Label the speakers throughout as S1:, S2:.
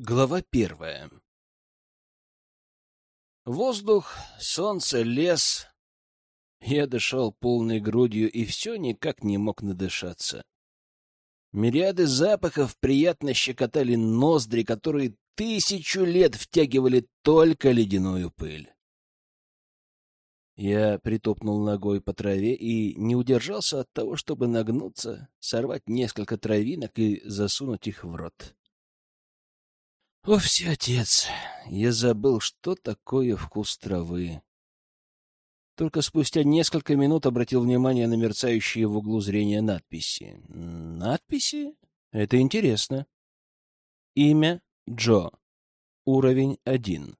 S1: Глава первая Воздух, солнце, лес. Я дышал полной грудью и все никак не мог надышаться. Мириады запахов приятно щекотали ноздри, которые тысячу лет втягивали только ледяную пыль. Я притопнул ногой по траве и не удержался от того, чтобы нагнуться, сорвать несколько травинок и засунуть их в рот. О, отец, я забыл, что такое вкус травы. Только спустя несколько минут обратил внимание на мерцающие в углу зрения надписи. Надписи? Это интересно. Имя Джо. Уровень один.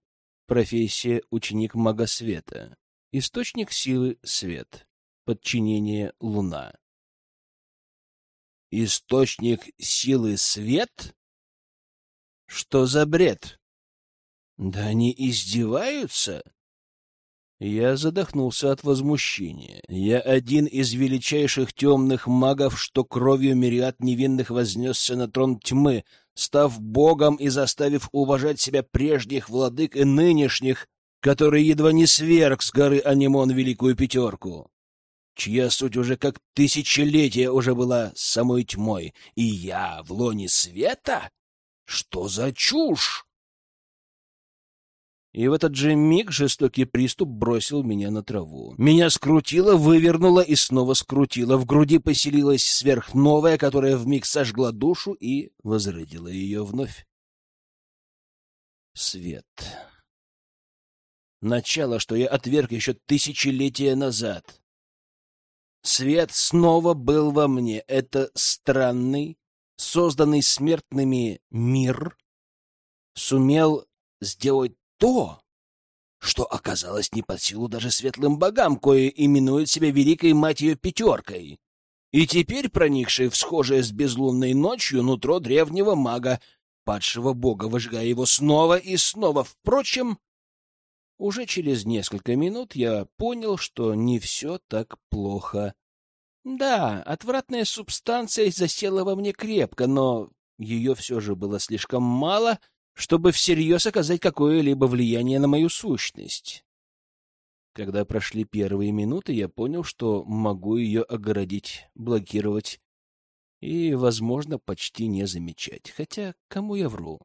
S1: Профессия ученик мага света. Источник силы свет. Подчинение луна. Источник силы свет? Что за бред? Да они издеваются? Я задохнулся от возмущения. Я один из величайших темных магов, что кровью мириад невинных вознесся на трон тьмы, став богом и заставив уважать себя прежних владык и нынешних, который едва не сверг с горы Анимон Великую Пятерку, чья суть уже как тысячелетия уже была самой тьмой, и я в лоне света? Что за чушь? И в этот же миг жестокий приступ бросил меня на траву. Меня скрутило, вывернуло и снова скрутило. В груди поселилась сверхновая, которая вмиг сожгла душу и возродила ее вновь. Свет. Начало, что я отверг еще тысячелетия назад. Свет снова был во мне. Это странный, созданный смертными мир сумел сделать то, что оказалось не под силу даже светлым богам, кое именуют себя великой матью пятеркой. И теперь проникший в схожее с безлунной ночью нутро древнего мага, падшего бога, выжигая его снова и снова. Впрочем, уже через несколько минут я понял, что не все так плохо. Да, отвратная субстанция засела во мне крепко, но ее все же было слишком мало, чтобы всерьез оказать какое-либо влияние на мою сущность. Когда прошли первые минуты, я понял, что могу ее огородить, блокировать и, возможно, почти не замечать. Хотя, кому я вру?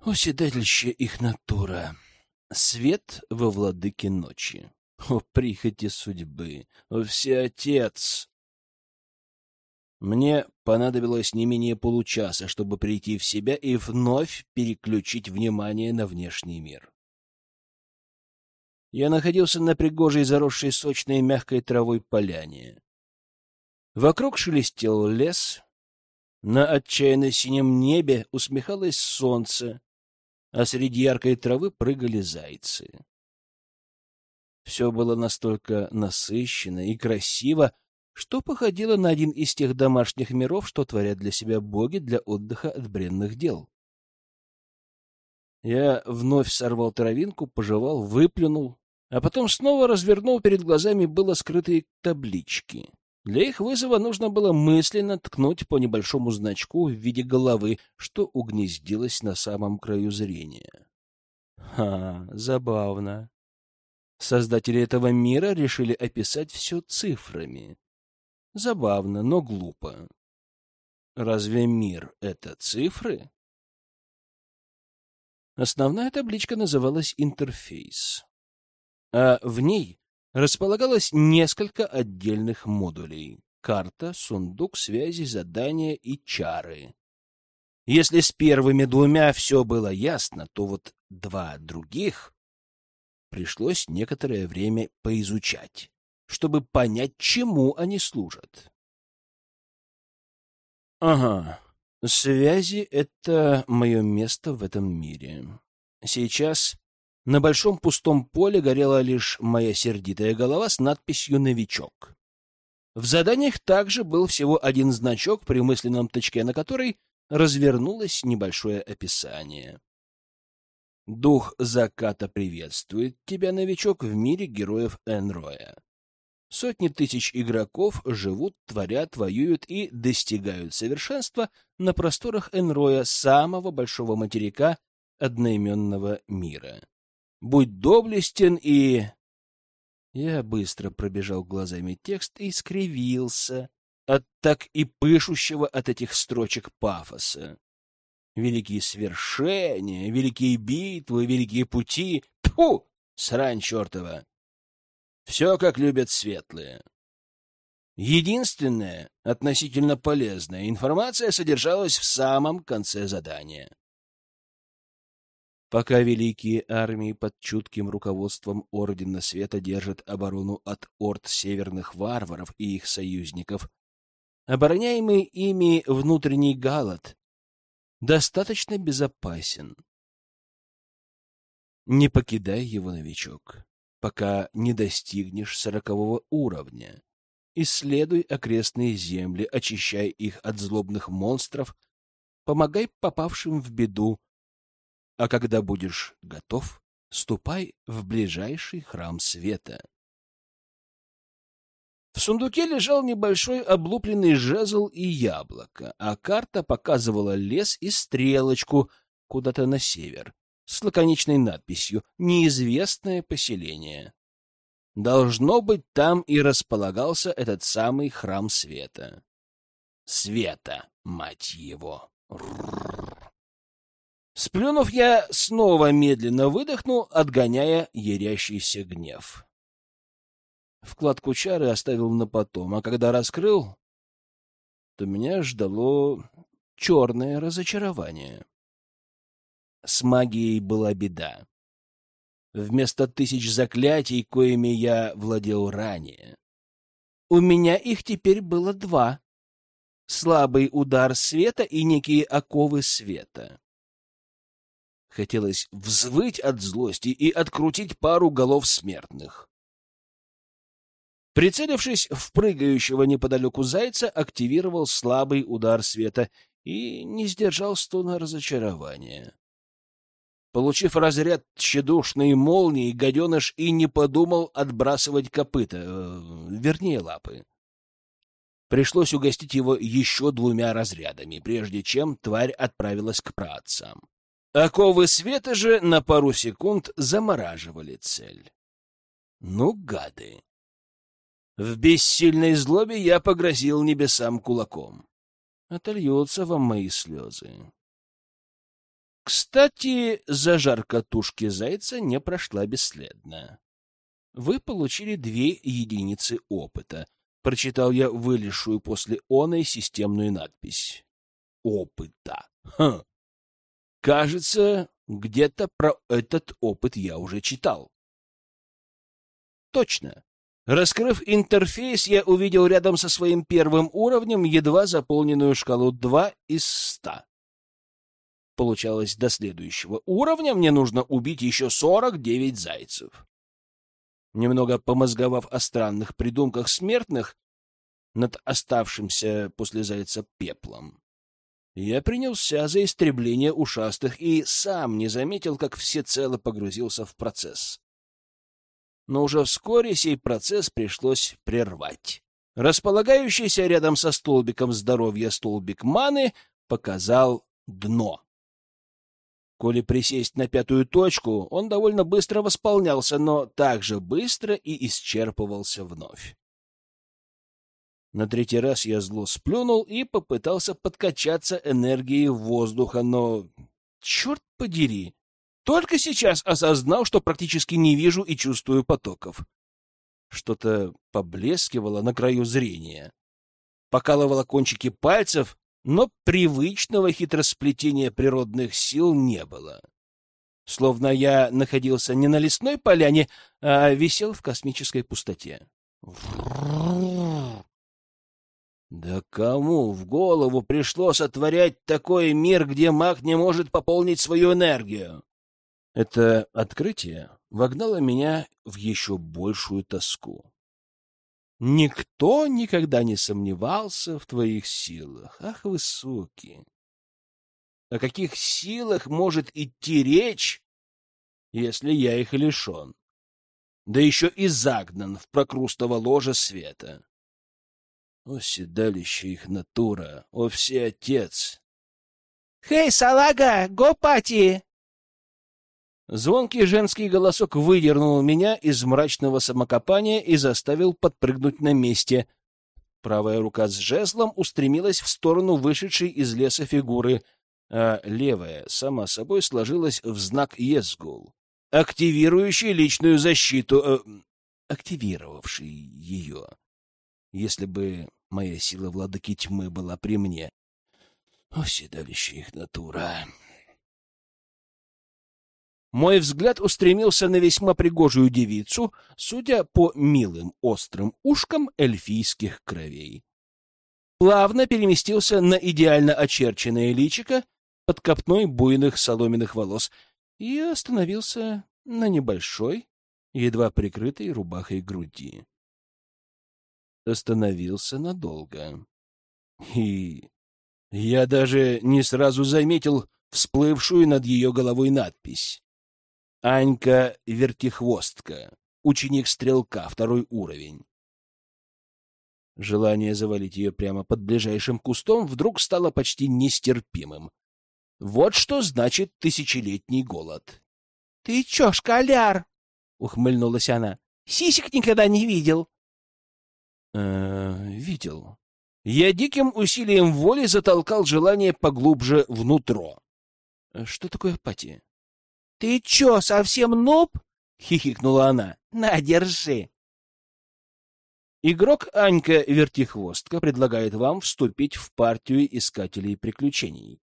S1: Оседательще их натура. Свет во владыке ночи. О, прихоти судьбы! О, всеотец! Мне понадобилось не менее получаса, чтобы прийти в себя и вновь переключить внимание на внешний мир. Я находился на пригожей, заросшей сочной мягкой травой поляне. Вокруг шелестел лес, на отчаянно синем небе усмехалось солнце, а среди яркой травы прыгали зайцы. Все было настолько насыщенно и красиво, что походило на один из тех домашних миров, что творят для себя боги для отдыха от бренных дел. Я вновь сорвал травинку, пожевал, выплюнул, а потом снова развернул перед глазами было скрытые таблички. Для их вызова нужно было мысленно ткнуть по небольшому значку в виде головы, что угнездилось на самом краю зрения. Ха, забавно. Создатели этого мира решили описать все цифрами. Забавно, но глупо. Разве мир — это цифры? Основная табличка называлась «Интерфейс», а в ней располагалось несколько отдельных модулей — карта, сундук связи, задания и чары. Если с первыми двумя все было ясно, то вот два других пришлось некоторое время поизучать, чтобы понять, чему они служат. Ага, связи — это мое место в этом мире. Сейчас на большом пустом поле горела лишь моя сердитая голова с надписью «Новичок». В заданиях также был всего один значок, при мысленном тычке на который развернулось небольшое описание. Дух заката приветствует тебя, новичок, в мире героев Энроя. Сотни тысяч игроков живут, творят, воюют и достигают совершенства на просторах Энроя, самого большого материка одноименного мира. Будь доблестен и... Я быстро пробежал глазами текст и скривился от так и пышущего от этих строчек пафоса. Великие свершения, великие битвы, великие пути. Тьфу! Срань чертова! Все, как любят светлые. Единственная, относительно полезная информация содержалась в самом конце задания. Пока великие армии под чутким руководством Ордена Света держат оборону от орд северных варваров и их союзников, обороняемый ими внутренний Галат достаточно безопасен. Не покидай его, новичок пока не достигнешь сорокового уровня. Исследуй окрестные земли, очищай их от злобных монстров, помогай попавшим в беду, а когда будешь готов, ступай в ближайший храм света. В сундуке лежал небольшой облупленный жезл и яблоко, а карта показывала лес и стрелочку куда-то на север с лаконичной надписью «Неизвестное поселение». Должно быть, там и располагался этот самый храм света. Света, мать его! Сплюнув, я снова медленно выдохнул, отгоняя ярящийся гнев. Вкладку чары оставил на потом, а когда раскрыл, то меня ждало черное разочарование. С магией была беда. Вместо тысяч заклятий, коими я владел ранее, у меня их теперь было два. Слабый удар света и некие оковы света. Хотелось взвыть от злости и открутить пару голов смертных. Прицелившись в прыгающего неподалеку зайца, активировал слабый удар света и не сдержал стона разочарования. Получив разряд тщедушной молнии, гаденыш и не подумал отбрасывать копыта, э, вернее, лапы. Пришлось угостить его еще двумя разрядами, прежде чем тварь отправилась к праотцам. Оковы света же на пару секунд замораживали цель. Ну, гады! В бессильной злобе я погрозил небесам кулаком. Отольются вам мои слезы. Кстати, зажарка тушки зайца не прошла бесследно. Вы получили две единицы опыта. Прочитал я вылезшую после оной системную надпись. Опыта. Хм. Кажется, где-то про этот опыт я уже читал. Точно. Раскрыв интерфейс, я увидел рядом со своим первым уровнем едва заполненную шкалу 2 из 100 получалось до следующего уровня, мне нужно убить еще 49 зайцев. Немного помозговав о странных придумках смертных над оставшимся после зайца пеплом, я принялся за истребление ушастых и сам не заметил, как всецело погрузился в процесс. Но уже вскоре сей процесс пришлось прервать. Располагающийся рядом со столбиком здоровья столбик маны показал дно. Коли присесть на пятую точку, он довольно быстро восполнялся, но также быстро и исчерпывался вновь. На третий раз я зло сплюнул и попытался подкачаться энергией воздуха, но... Черт подери! Только сейчас осознал, что практически не вижу и чувствую потоков. Что-то поблескивало на краю зрения. Покалывало кончики пальцев, но привычного хитросплетения природных сил не было. Словно я находился не на лесной поляне, а висел в космической пустоте. Да кому в голову пришло сотворять такой мир, где маг не может пополнить свою энергию? Это открытие вогнало меня в еще большую тоску. Никто никогда не сомневался в твоих силах. Ах, высокий! О каких силах может идти речь, если я их лишен? да еще и загнан в прокрустово ложе света. О, седалище их натура, о, все отец!
S2: «Хей, салага, го пати!»
S1: Звонкий женский голосок выдернул меня из мрачного самокопания и заставил подпрыгнуть на месте. Правая рука с жезлом устремилась в сторону вышедшей из леса фигуры, а левая, сама собой, сложилась в знак Езгул, активирующий личную защиту, э, активировавший ее. Если бы моя сила владыки тьмы была при мне. О, седалище их натура! Мой взгляд устремился на весьма пригожую девицу, судя по милым острым ушкам эльфийских кровей. Плавно переместился на идеально очерченное личико под копной буйных соломенных волос и остановился на небольшой, едва прикрытой рубахой груди. Остановился надолго. И я даже не сразу заметил всплывшую над ее головой надпись. Анька Вертихвостка, ученик стрелка, второй уровень. Желание завалить ее прямо под ближайшим кустом вдруг стало почти нестерпимым. Вот что значит тысячелетний голод.
S2: — Ты чё, школяр? — ухмыльнулась она. — Сисек никогда не видел.
S1: Э видел. Я диким усилием воли затолкал желание поглубже внутрь. Что такое апатия?
S2: «Ты чё, совсем нуб?» — хихикнула она. «На, держи!»
S1: Игрок Анька Вертихвостка предлагает вам вступить в партию искателей приключений.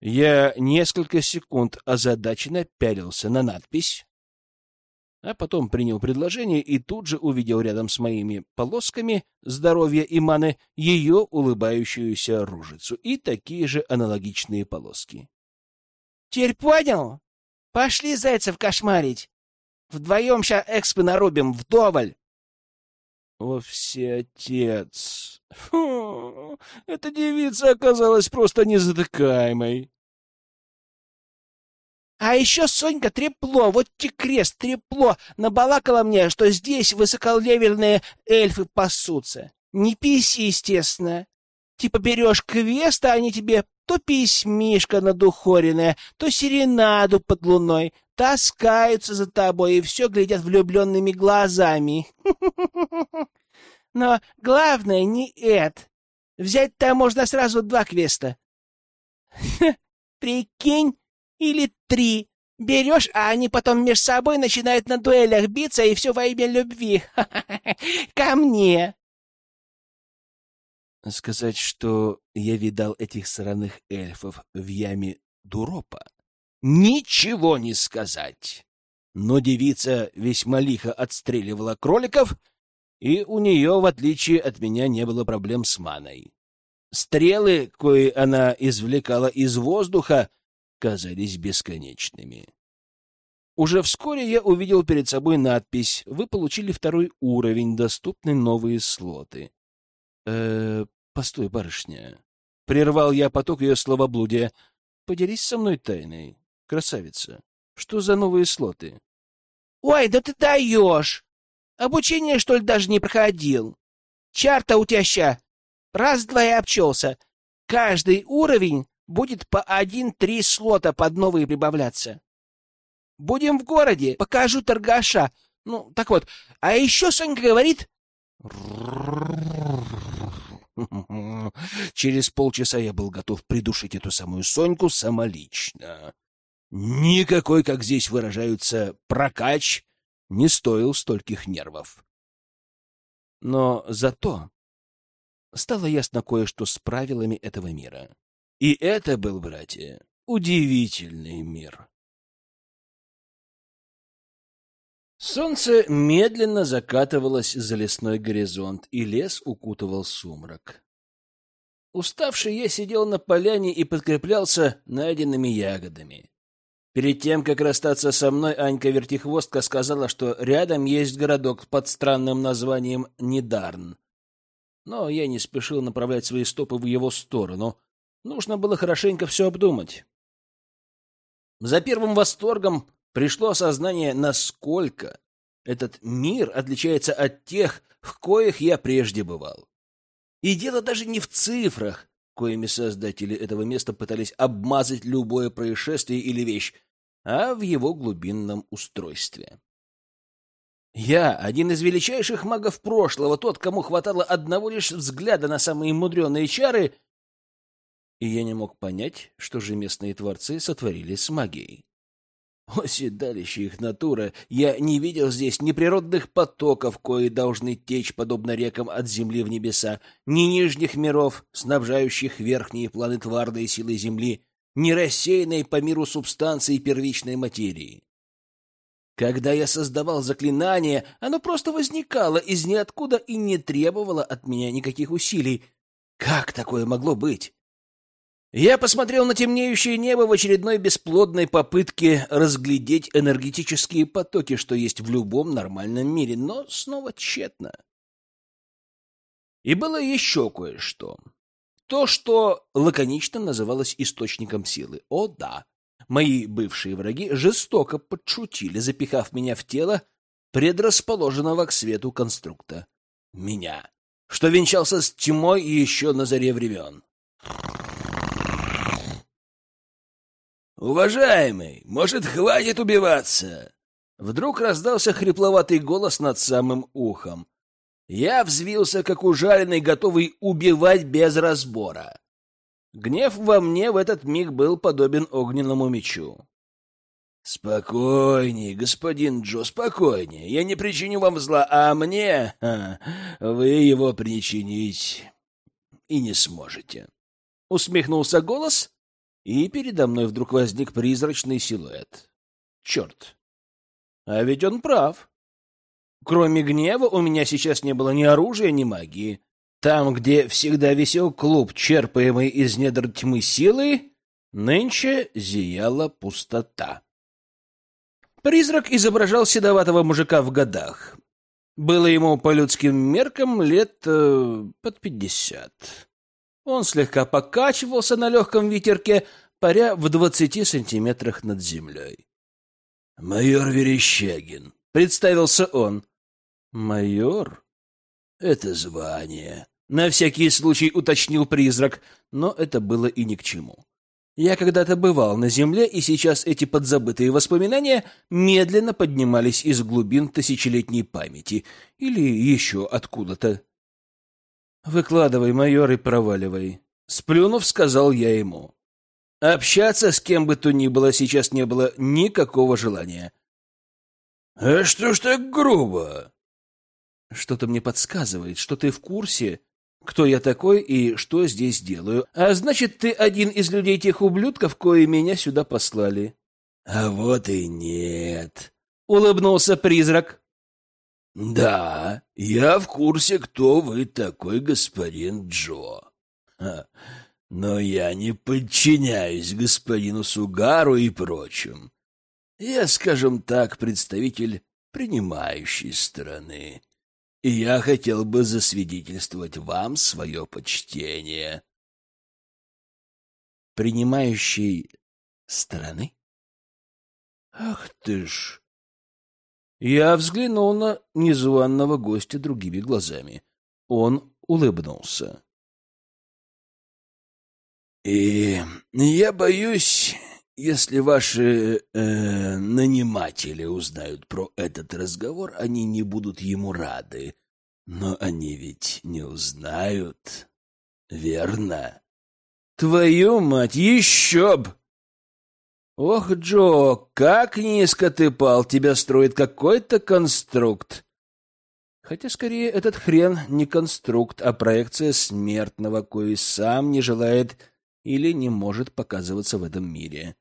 S1: Я несколько секунд озадаченно пялился на надпись, а потом принял предложение и тут же увидел рядом с моими полосками здоровья и маны ее улыбающуюся ружицу и такие же аналогичные полоски.
S2: Теперь понял? Пошли зайцев кошмарить. Вдвоем ща экспы нарубим вдоволь.
S1: О, всеотец! Фу, эта девица оказалась просто незатыкаемой.
S2: А еще Сонька трепло, вот те крест трепло, набалакала мне, что здесь высоколевельные эльфы пасутся. Не писи, естественно. Типа берешь квест, а они тебе то письмишко надухоренное, то серенаду под луной, таскаются за тобой и все глядят влюбленными глазами. Но главное не это. Взять-то можно сразу два квеста. Прикинь, или три. Берешь, а они потом между собой начинают на дуэлях биться, и все во имя любви. Ко мне.
S1: Сказать, что я видал этих сраных эльфов в яме Дуропа? Ничего не сказать. Но девица весьма лихо отстреливала кроликов, и у нее, в отличие от меня, не было проблем с маной. Стрелы, кои она извлекала из воздуха, казались бесконечными. Уже вскоре я увидел перед собой надпись «Вы получили второй уровень, доступны новые слоты». Э, постой, барышня. Прервал я поток ее словоблудия. Поделись со мной тайной, красавица. Что за новые слоты?
S2: Ой, да ты даешь! Обучение, что ли, даже не проходил? Чарта у тебя ща. Раз-два и обчелся. Каждый уровень будет по один-три слота под новые прибавляться. Будем в городе, покажу торгаша. Ну, так вот. А еще Сонька говорит...
S1: Через полчаса я был готов придушить эту самую Соньку самолично. Никакой, как здесь выражаются, прокач не стоил стольких нервов. Но зато стало ясно кое-что с правилами этого мира. И это был, братья, удивительный мир. Солнце медленно закатывалось за лесной горизонт, и лес укутывал сумрак. Уставший я сидел на поляне и подкреплялся найденными ягодами. Перед тем, как расстаться со мной, Анька Вертихвостка сказала, что рядом есть городок под странным названием Недарн. Но я не спешил направлять свои стопы в его сторону. Нужно было хорошенько все обдумать. За первым восторгом пришло осознание, насколько этот мир отличается от тех, в коих я прежде бывал. И дело даже не в цифрах, коими создатели этого места пытались обмазать любое происшествие или вещь, а в его глубинном устройстве. Я один из величайших магов прошлого, тот, кому хватало одного лишь взгляда на самые мудреные чары, и я не мог понять, что же местные творцы сотворили с магией. Оседалище их натура, я не видел здесь ни природных потоков, кои должны течь, подобно рекам от земли в небеса, ни нижних миров, снабжающих верхние планы тварной силы земли, ни рассеянной по миру субстанции первичной материи. Когда я создавал заклинание, оно просто возникало из ниоткуда и не требовало от меня никаких усилий. Как такое могло быть? Я посмотрел на темнеющее небо в очередной бесплодной попытке разглядеть энергетические потоки, что есть в любом нормальном мире, но снова тщетно. И было еще кое-что. То, что лаконично называлось источником силы. О, да. Мои бывшие враги жестоко подшутили, запихав меня в тело, предрасположенного к свету конструкта. Меня, что венчался с тьмой еще на заре времен. «Уважаемый, может, хватит убиваться?» Вдруг раздался хрипловатый голос над самым ухом. Я взвился, как ужаленный, готовый убивать без разбора. Гнев во мне в этот миг был подобен огненному мечу. «Спокойней, господин Джо, спокойней. Я не причиню вам зла, а мне вы его причинить и не сможете». Усмехнулся голос, и передо мной вдруг возник призрачный силуэт. Черт! А ведь он прав. Кроме гнева у меня сейчас не было ни оружия, ни магии. Там, где всегда висел клуб, черпаемый из недр тьмы силы, нынче зияла пустота. Призрак изображал седоватого мужика в годах. Было ему по людским меркам лет э, под пятьдесят. Он слегка покачивался на легком ветерке, паря в двадцати сантиметрах над землей. — Майор Верещагин, — представился он. — Майор? — Это звание. На всякий случай уточнил призрак, но это было и ни к чему. Я когда-то бывал на земле, и сейчас эти подзабытые воспоминания медленно поднимались из глубин тысячелетней памяти или еще откуда-то. «Выкладывай, майор, и проваливай», — сплюнув, сказал я ему. Общаться с кем бы то ни было сейчас не было никакого желания. «А что ж так грубо?» «Что-то мне подсказывает, что ты в курсе, кто я такой и что здесь делаю. А значит, ты один из людей тех ублюдков, кои меня сюда послали». «А вот и нет», — улыбнулся призрак. «Да, я в курсе, кто вы такой, господин Джо. Но я не подчиняюсь господину Сугару и прочим. Я, скажем так, представитель принимающей стороны, и я хотел бы засвидетельствовать вам свое почтение». «Принимающей стороны?» «Ах ты ж!» Я взглянул на незваного гостя другими глазами. Он улыбнулся. «И я боюсь, если ваши э, наниматели узнают про этот разговор, они не будут ему рады. Но они ведь не узнают, верно?» «Твою мать, еще б!» «Ох, Джо, как низко ты пал! Тебя строит какой-то конструкт!» Хотя, скорее, этот хрен не конструкт, а проекция смертного, кой сам не желает или не может показываться в этом мире.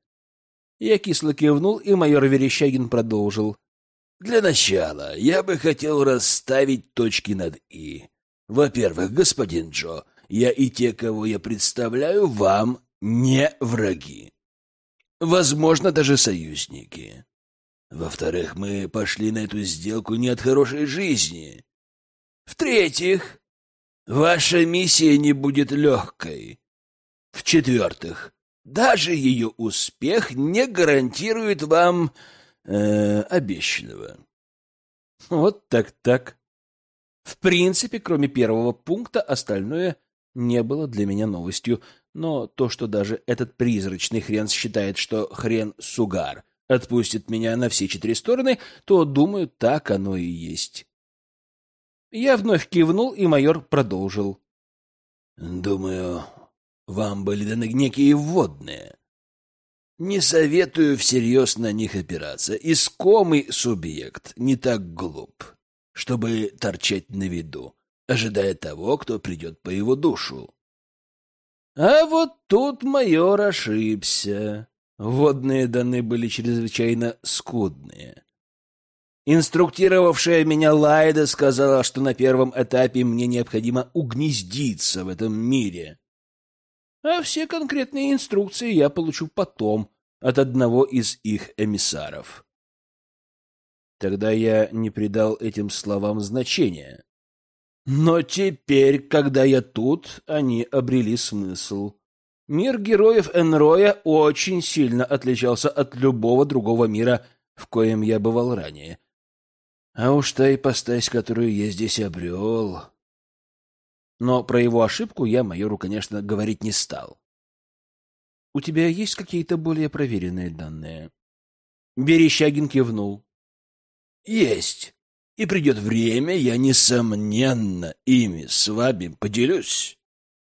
S1: Я кисло кивнул, и майор Верещагин продолжил. «Для начала я бы хотел расставить точки над «и». Во-первых, господин Джо, я и те, кого я представляю, вам не враги возможно, даже союзники. Во-вторых, мы пошли на эту сделку не от хорошей жизни. В-третьих, ваша миссия не будет легкой. В-четвертых, даже ее успех не гарантирует вам э, обещанного.
S2: Вот так-так. В принципе, кроме первого пункта, остальное не было для меня новостью, но то, что даже этот призрачный хрен считает, что хрен Сугар отпустит меня на все четыре стороны, то, думаю, так оно и есть. Я вновь кивнул, и майор продолжил.
S1: — Думаю, вам были даны некие вводные. Не советую всерьез на них опираться. Искомый субъект не так глуп, чтобы торчать на виду, ожидая того, кто придет по его душу.
S2: А вот тут майор ошибся. Водные даны были чрезвычайно скудные. Инструктировавшая меня Лайда сказала, что на первом этапе мне необходимо угнездиться в этом мире. А все конкретные инструкции я получу потом от одного из их эмиссаров. Тогда я не придал этим словам значения. Но теперь, когда я тут, они обрели смысл. Мир героев Энроя очень сильно отличался от любого другого мира, в коем я бывал ранее. А уж та ипостась, которую я здесь обрел... Но про его ошибку я майору, конечно, говорить не стал. — У тебя есть какие-то более проверенные данные? Берещагин кивнул.
S1: — Есть. И придет время, я, несомненно, ими с вами поделюсь.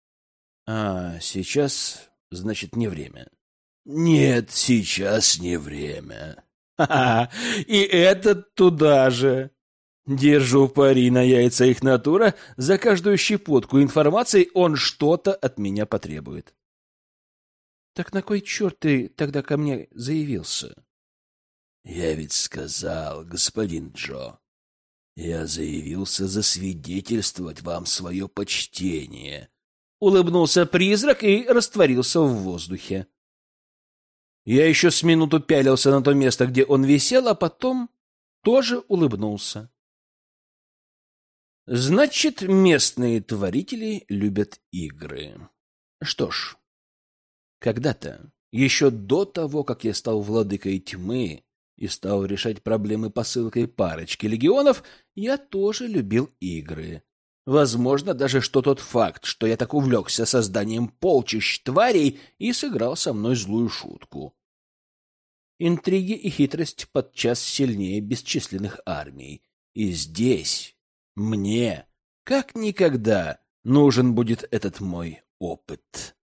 S2: — А сейчас, значит, не время.
S1: — Нет, сейчас не время.
S2: Ха-ха, и этот туда же. Держу пари на яйца их натура, за каждую щепотку информации он что-то от меня потребует. Так на кой черт ты тогда ко мне заявился?
S1: Я ведь сказал, господин Джо, я заявился засвидетельствовать вам свое почтение.
S2: Улыбнулся призрак и растворился в воздухе. Я еще с минуту пялился на то место, где он висел, а потом тоже улыбнулся. Значит, местные творители любят игры. Что ж, когда-то, еще до того, как я стал владыкой тьмы и стал решать проблемы посылкой парочки легионов, я тоже любил игры. Возможно, даже что тот факт, что я так увлекся созданием полчищ тварей и сыграл со мной злую шутку. Интриги и хитрость подчас сильнее бесчисленных армий. И здесь, мне, как никогда, нужен будет этот мой опыт.